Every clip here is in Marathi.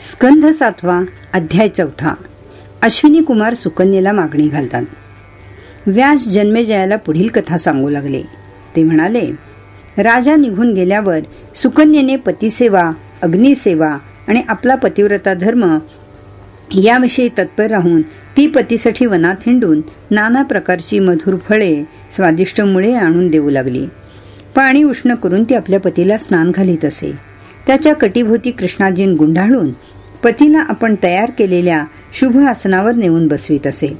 स्कंध सातवा अध्याय चौथा. अश्विनी कुमार सुकन्येला मागणी घालतात. व्यास जन्मेजयाला पुढील कथा सांगू लागले. ते म्हणाले राजा निघून गेल्यावर सुकन्येने पतीसेवा अग्निसेवा आणि आपला पतिव्रता धर्म याविषयी तत्पर राहून ती पतीसाठी वनात हिंडून नाना प्रकारची मधुर फळे स्वादिष्ट मुळे आणून देऊ लागली. पाणी उष्ण करून ती आपल्या पतीला स्नान घालीत असे. त्याच्या कटीभोवती कृष्णाजीन गुंडाळून पतीला आपण तयार केलेल्या शुभ आसनावर नेऊन बसवीत असे.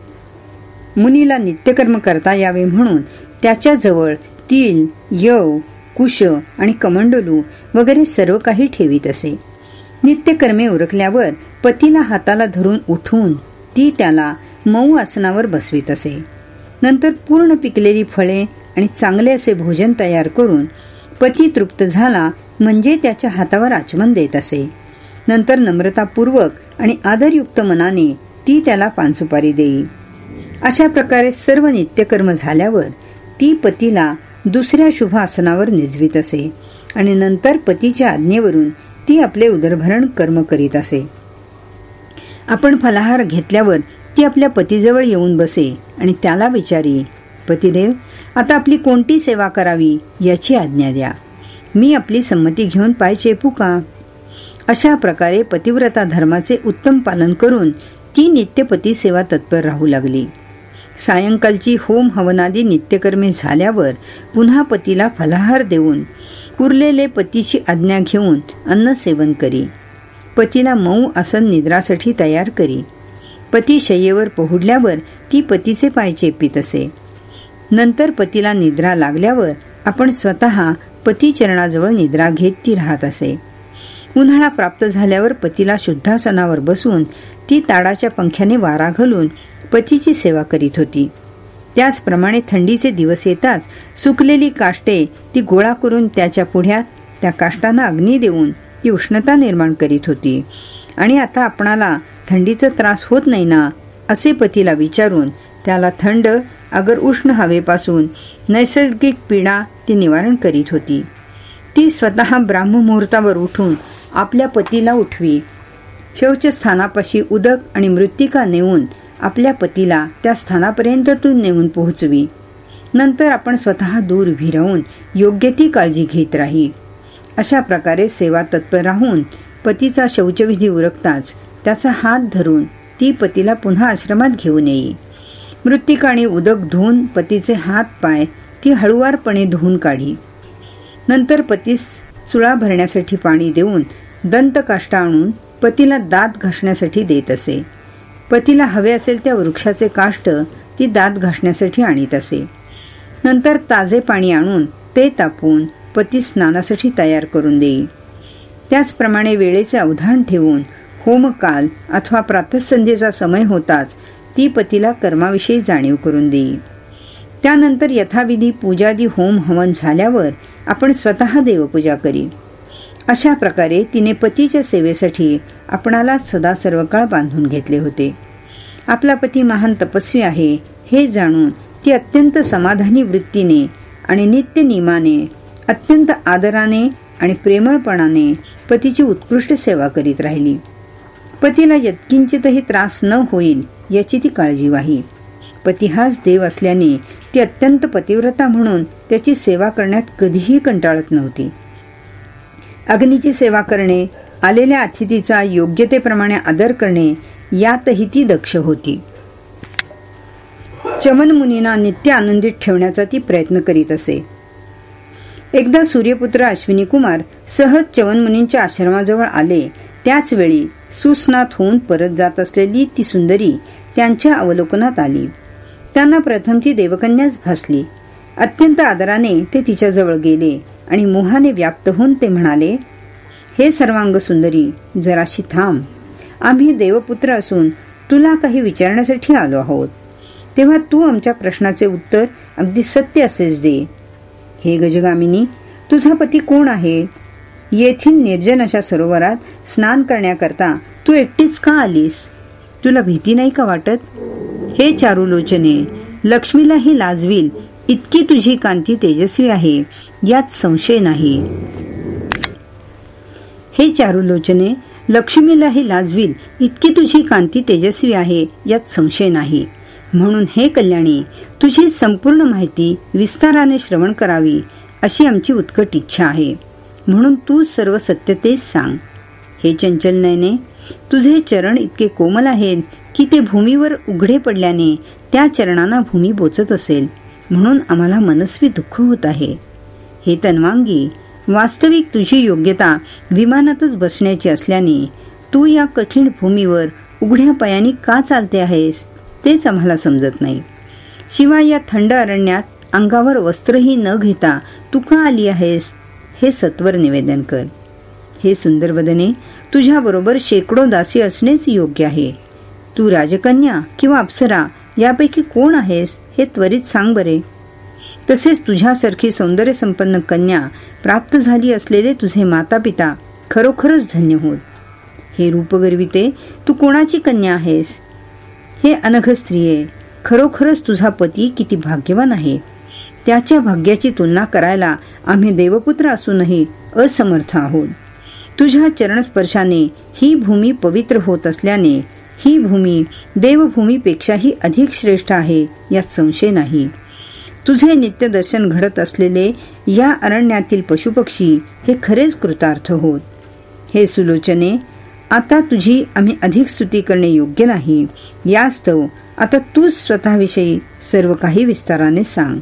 मुनीला नित्यकर्म करता यावे म्हणून त्याच्याजवळ तिल यव कुश आणि कमंडलू वगैरे सर्व काही ठेवीत असे. नित्यकर्मे उरकल्यावर पतीला हाताला धरून उठून ती त्याला मऊ आसनावर बसवीत असे. नंतर पूर्ण पिकलेली फळे आणि चांगले असे भोजन तयार करून पती तृप्त झाला म्हणजे त्याच्या हातावर आचमन देत असे. नंतर नम्रतापूर्वक आणि आदरयुक्त मनाने ती त्याला पानसुपारी देई. अशा प्रकारे सर्व नित्यकर्म झाल्यावर ती पतीला दुसऱ्या शुभ आसनावर निजवीत असे आणि नंतर पतीच्या आज्ञेवरून ती आपले उदरभरण कर्म करीत असे. आपण फलाहार घेतल्यावर ती आपल्या पतीजवळ येऊन बसे आणि त्याला विचारी पतिदेव आता आपली कोणती सेवा करावी याची आज्ञा द्या. मी आपली संमती घेऊन पाय चेपू का? अशा प्रकारे पतिव्रता धर्माचे उत्तम पालन करून ती नित्यपती सेवा तत्पर राहू लागली. सायंकालची होम हवनादी नित्यकर्मे झाल्यावर पुन्हा पतीला फलाहार देऊन उरलेले पतीची आज्ञा घेऊन अन्न सेवन करी. पतीला मऊ आसन निद्रासाठी तयार करी. पती शय्येवर पोहुडल्यावर ती पतीचे पाय चेपित असे. नंतर पतीला निद्रा लागल्यावर आपण स्वतः पतीचरणाजवळ निद्रा घेत ती राहत असे. उन्हाळा प्राप्त झाल्यावर पतीला शुद्धासनावर बसून ती ताडाच्या पंख्याने वारा घालून पतीची सेवा करीत होती. त्याचप्रमाणे थंडीचे दिवस येताच सुकलेली काष्टे ती गोळा करून त्याच्या पुढ्यात त्या काष्टांना अग्नी देऊन ती उष्णता निर्माण करीत होती. आणि आता आपणाला थंडीचा त्रास होत नाही ना? असे पतीला विचारून त्याला थंड अगर उष्ण हवेपासून नैसर्गिक पीडा ती निवारण करीत होती. ती स्वतः ब्राह्ममुहूर्तावर उठून आपल्या पतीला उठवी. शौचस्थानापाशी उदक आणि मृत्तिका नेऊन आपल्या पतीला त्या स्थानापर्यंत तू नेऊन पोहोचवी. नंतर आपण स्वतः दूर उभी राहून योग्य ती काळजी घेत राही. अशा प्रकारे सेवा तत्पर राहून पतीचा शौचविधी उरकताच त्याचा हात धरून ती पतीला पुन्हा आश्रमात घेऊन येई. मृत्तिका आणि उदक धुवून पतीचे हात पाय ती हळुवारपणे धुवून काढी. नंतर पतीस चुळा भरण्यासाठी पाणी देऊन दंतकाष्टा आणून पतीला दात घासण्यासाठी देत असे. पतीला हवे असेल त्या वृक्षाचे काष्ट ती दात घासण्यासाठी आणीत असे. नंतर ताजे पाणी आणून ते तापून पती स्नानासाठी तयार करून देई. त्याचप्रमाणे वेळेचे अवधान ठेवून होमकाल अथवा प्रातसंध्येचा समय होताच ती पतीला कर्माविषयी जाणीव करून देई. त्यानंतर यथाविधी पूजादी होम हवन झाल्यावर आपण स्वतः देवपूजा करी. अशा प्रकारे तिने पतीच्या सेवेसाठी आपणाला सदा सर्वकाळ बांधून घेतले होते. आपला पती महान तपस्वी आहे हे जाणून ती अत्यंत समाधानी वृत्तीने आणि नित्य नियमाने अत्यंत आदराने आणि प्रेमळपणाने पतीची उत्कृष्ट सेवा करीत राहिली. पतीला यत्किंचितही त्रास न होईल याची ती काळजी वाही. पती हाच देव असल्याने ती अत्यंत पतिव्रता म्हणून त्याची सेवा करण्यात कधीही कंटाळत नव्हती. अग्नीची सेवा करणे आलेल्या अतिथीचा योग्यतेप्रमाणे आदर करणे यातही ती दक्ष होती. चमन मुनींना नित्य आनंदित ठेवण्याचा ती प्रयत्न करीत असे. एकदा सूर्यपुत्र अश्विनी कुमार सहज चवन मुनींच्या आश्रमाजवळ आले त्याचवेळी सुस्नात होऊन परत जात असलेली ती सुंदरी त्यांच्या अवलोकनात आली. त्यांना प्रथम ती देवकन्याच भासली. अत्यंत आदराने ते तिच्याजवळ गेले आणि मोहाने व्याप्त होऊन ते म्हणाले हे सर्वांग सुंदरी जराशी थांब. आम्ही देवपुत्र असून तुला काही विचारण्यासाठी आलो आहोत. तेव्हा तू आमच्या प्रश्नाचे उत्तर अगदी सत्य असेच दे. हे गजगामिनी तुझा पती कोण आहे? येथील निर्जन अशा सरोवरात स्नान करण्याकरता तू एकटीच का आलीस? तुला भीती नाही का वाटत? हे चारुलोचने लक्ष्मीलाही लाजवील इतकी तुझी कांती तेजस्वी आहे यात संशय नाही. हे चारुलोचने लक्ष्मीलाही लाजवील इतकी तुझी कांती तेजस्वी आहे यात संशय नाही. म्हणून हे कल्याणी तुझी संपूर्ण माहिती विस्ताराने श्रवण करावी अशी आमची उत्कट इच्छा आहे. म्हणून तू सर्व सत्यतेस सांग. हे चंचल नयने तुझे चरण इतके कोमल आहेत की ते भूमीवर उघडे पडल्याने त्या चरणांना भूमी बोचत असेल. म्हणून आम्हाला मनस्वी दुःख होत आहे. हे तन्वांगी वास्तविक तुझी योग्यता विमानातच बसण्याची असल्याने तू या कठीण भूमीवर उघड्या पायाने का चालते आहेस तेच आम्हाला समजत नाही. शिवाय या थंड अरण्यात अंगावर वस्त्रही न घेता तू का आली आहेस हे सत्वर निवेदन कर. हे सुंदर वदने तुझ्याबरोबर शेकडो दासी असणेच योग्य आहे. तू राजकन्या किंवा अप्सरा यापैकी कोण आहेस हे त्वरित सांग बरे. तसेच तुझ्यासारखी सौंदर्य संपन्न कन्या प्राप्त झाली असलेले तुझे माता पिता खरोखरच धन्य होत. हे रूपगर्विते तू कोणाची कन्या आहेस? हे अनघ स्त्रिये खरोखरच तुझा पती किती भाग्यवान आहे. त्याच्या भाग्याची तुलना करायला आम्ही देवपुत्र असूनही असमर्थ आहोत. तुझ्या चरणस्पर्शाने ही भूमी पवित्र होत असल्याने ही भूमी देवभूमीपेक्षाही अधिक श्रेष्ठ आहे यात संशय नाही. तुझे नित्यदर्शन घडत असलेले या अरण्यातील पशुपक्षी हे खरेच कृतार्थ होत. हे सुलोचने आता तुझी आम्ही अधिक स्तुती करणे योग्य नाही. यास्तव आता तूच स्वतःविषयी सर्व काही विस्ताराने सांग.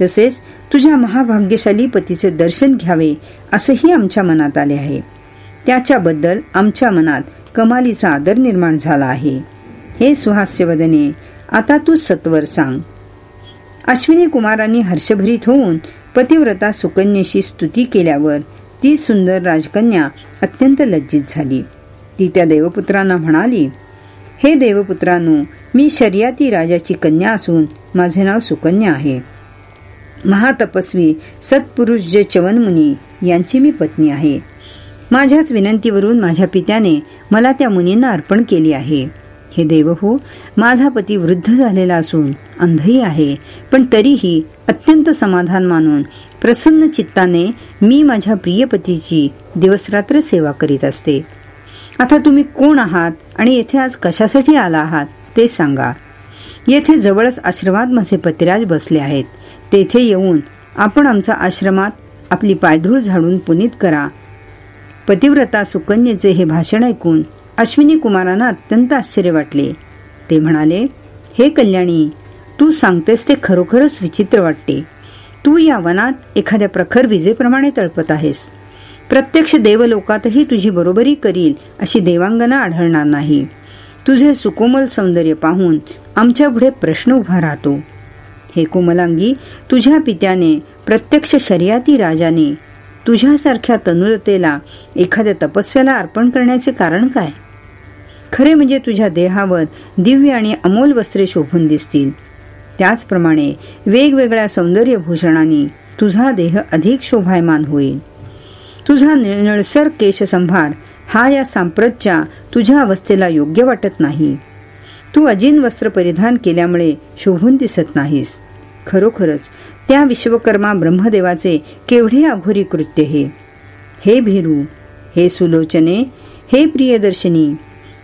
तसेच तुझ्या महाभाग्यशाली पतीचे दर्शन घ्यावे असंही आमच्या मनात आले आहे. त्याच्याबद्दल आमच्या मनात कमालीचा आदर निर्माण झाला आहे. हे सुहास्यवदने आता तू सत्वर सांग. अश्विनी कुमारांनी हर्षभरीत होऊन पतिव्रता सुकन्येशी स्तुती केल्यावर ती सुंदर राजकन्या अत्यंत लज्जित झाली. ती त्या देवपुत्रांना म्हणाली हे देवपुत्रांनो मी शर्याती राजाची कन्या असून माझे नाव सुकन्या आहे. महातपस्वी सत्पुरुष जे चवनमुनी यांची मी पत्नी आहे. माझ्याच विनंतीवरून माझ्या पित्याने मला त्या मुनींना अर्पण केली आहे. हे देव हो माझा पती वृद्ध झालेला असून अंधही आहे पण तरीही अत्यंत समाधान मानून प्रसन्न चित्ताने मी माझ्या प्रिय पतीची दिवसरात्र सेवा करीत असते. आता तुम्ही कोण आहात आणि येथे आज कशासाठी आला आहात ते सांगा. येथे जवळच आश्रमात माझे पतिराज बसले आहेत. तेथे येऊन आपण आमचा आश्रमात आपली पायधूळ झाडून पुनीत करा. पतिव्रता सुकन्येचे हे भाषण ऐकून अश्विनी कुमारांना अत्यंत आश्चर्य वाटले. ते म्हणाले हे कल्याणी तू सांगतेस ते खरोखरच विचित्र वाटते. तू या वनात एखाद्या प्रखर विजेप्रमाणे तळपत आहेस. प्रत्यक्ष देवलोकातही तुझी बरोबरी करील अशी देवांगना आढळणार नाही. तुझे सुकोमल सौंदर्य पाहून आमच्या पुढे प्रश्न उभा राहतो. हे कोमलांगी तुझ्या पित्याने प्रत्यक्ष शर्याती राजाने तुझ्यासारख्या तनुरतेला एखाद्या तपस्व्याला अर्पण करण्याचे कारण काय? खरे म्हणजे तुझ्या देहावर दिव्य आणि अमोल वस्त्रे शोभून दिसतील. त्याचप्रमाणे वेगवेगळ्या सौंदर्यभूषणांनी तुझा देह अधिक शोभायमान होईल. तुझा निळसर केशसंभार हा या सांप्रतच्या तुझ्या अवस्थेला योग्य वाटत नाही. तू अजिन वस्त्र परिधान केल्यामुळे शोभून दिसत नाहीस. खरोखरच त्या विश्वकर्मा ब्रह्मदेवाचे केवढे अघोरी कृत्य हे. हे भेरू हे सुलोचने हे प्रियदर्शनी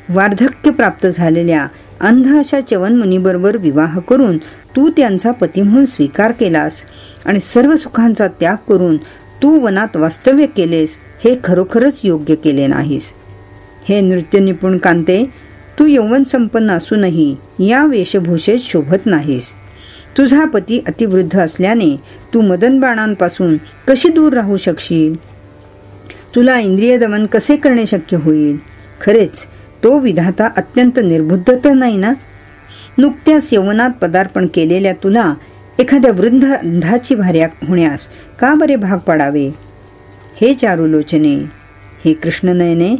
वार्धक्य प्राप्त झालेल्या अंध अशा चवन मुनीबरोबर विवाह करून तू त्यांचा पती म्हणून स्वीकार केलास आणि सर्व सुखांचा त्याग करून तू वनात वास्तव्य केलेस हे खरोखरच योग्य केले नाहीस. हे नृत्य निपुण कांते तू यौवन संपन्न असूनही या वेशभूषेत शोभत नाहीस. तुझा पती अतिवृद्ध असल्याने तू मदन बाणांपासून कशी दूर राहू शकशील? तुला इंद्रिय दमन कसे करणे शक्य होईल? खरेच तो विधाता अत्यंत निर्बुद्ध तर नाही ना? नुकत्याच यवनात पदार्पण केलेल्या तुला एखाद्या वृद्ध अंधाची भार्या होण्यास का बरे भाग पाडावे? हे चारुलोचने हे कृष्णनयने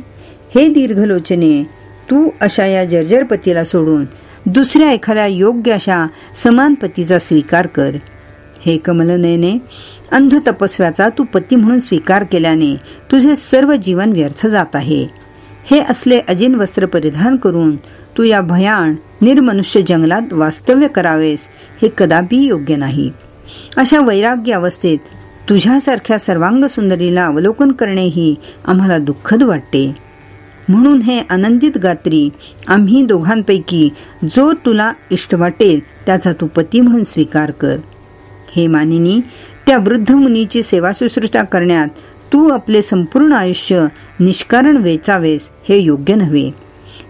हे दीर्घलोचने तू अशा या जर्जर पतीला सोडून दुसऱ्या एखाद्या योग्य अशा समान पतीचा स्वीकार कर. हे कमलनयने अंध तपस्व्याचा तू पती म्हणून स्वीकार केल्याने तुझे सर्व जीवन व्यर्थ जात आहे. हे असले अजिन वस्त्र परिधान करून तू या भयाण निर्मनुष्य जंगलात वास्तव्य करावेस हे कदापि योग्य नाही. अशा वैराग्य अवस्थेत तुझ्यासारख्या सर्वांग सुंदरीला अवलोकन करणेही आम्हाला दुःखद वाटते. म्हणून हे आनंदित गात्री आम्ही दोघांपैकी जो तुला इष्ट वाटेल त्याचा तू पती म्हणून स्वीकार कर. हे मानिनी त्या वृद्ध मुनीची सेवा सुश्रुषा करण्यात तू आपले संपूर्ण आयुष्य निष्कारण वेचावेस हे योग्य नव्हे.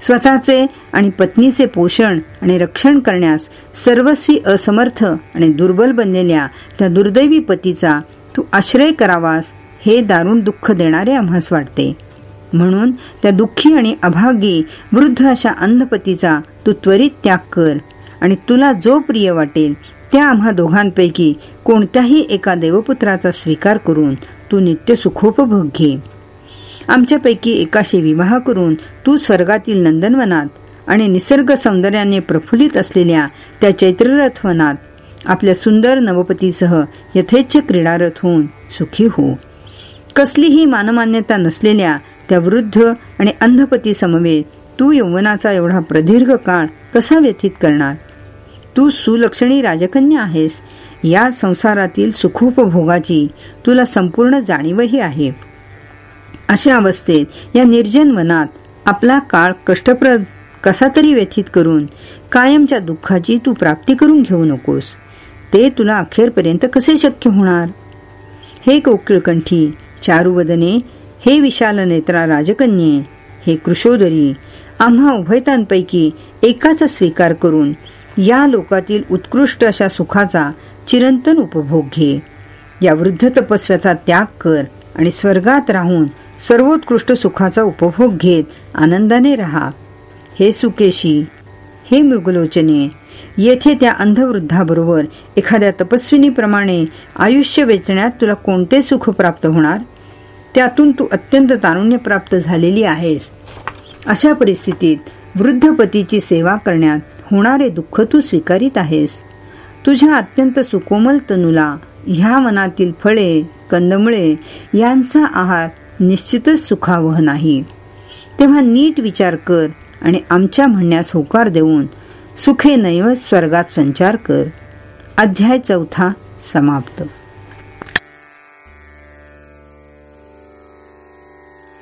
स्वतःचे आणि पत्नीचे पोषण आणि रक्षण करण्यास सर्वस्वी असमर्थ आणि दुर्बल बनलेल्या त्या दुर्दैवी पतीचा तू आश्रय करावास हे दारुण दुःख देणारे आम्हास वाटते. म्हणून त्या दुःखी आणि अभागी वृद्ध अशा अंधपतीचा तू त्वरित त्याग कर. आणि तुला जो प्रिय वाटेल त्या आम्हा दोघांपैकी कोणत्याही एका देवपुत्राचा स्वीकार करून तू नित्य सुखोपभोग घे. आमच्यापैकी एकाशी विवाह करून तू स्वर्गातील नंदनवनात आणि निसर्ग सौंदर्याने प्रफुल्लित असलेल्या त्या चैत्ररथ वनात आपल्या सुंदर नवपतीसह यथेच्छ क्रीडारथ होऊन सुखी हो. कसलीही मानमान्यता नसलेल्या त्या वृद्ध आणि अंधपती समवेत तू यौवनाचा एवढा प्रदीर्घ काळ कसा व्यथित करणार? तू सुलक्षणी राजकन्या आहेस. या संसारातील सुखोपभोगाची तुला संपूर्ण जाणीवही आहे. अशा अवस्थेत या निर्जन वनात आपला काळ कष्टप्रद कसा तरी व्यथित करून कायमच्या दुःखाची तू प्राप्ती करून घेऊ नकोस. ते तुला अखेरपर्यंत कसे शक्य होणार? हे कोकिळकंठी चारुवदने हे विशाल नेत्रा राजकन्ये हे कृशोदरी आम्हा उभयतांपैकी एकाचा स्वीकार करून या लोकातील उत्कृष्ट अशा सुखाचा चिरंतन उपभोग घे. या वृद्ध तपस्व्याचा त्याग कर आणि स्वर्गात राहून सर्वोत्कृष्ट सुखाचा उपभोग घेत आनंदाने राहा. हे सुकेशी हे मृगलोचने येथे त्या अंधवृद्धाबरोबर एखाद्या तपस्विनीप्रमाणे आयुष्य वेचण्यात तुला कोणते सुख प्राप्त होणार? त्यातून तू अत्यंत तारुण्य प्राप्त झालेली आहेस. अशा परिस्थितीत वृद्ध पतीची सेवा करण्यात होणारे दुःख तू स्वीकारित आहेस. तुझ्या अत्यंत सुकोमल तनुला ह्या मनातील फळे कंदमुळे यांचा आहार निश्चितच सुखावह नाही. तेव्हा नीट विचार कर आणि आमच्या म्हणण्यास होकार देऊन सुखे नैव स्वर्गात संचार कर. अध्याय चौथा समाप्त.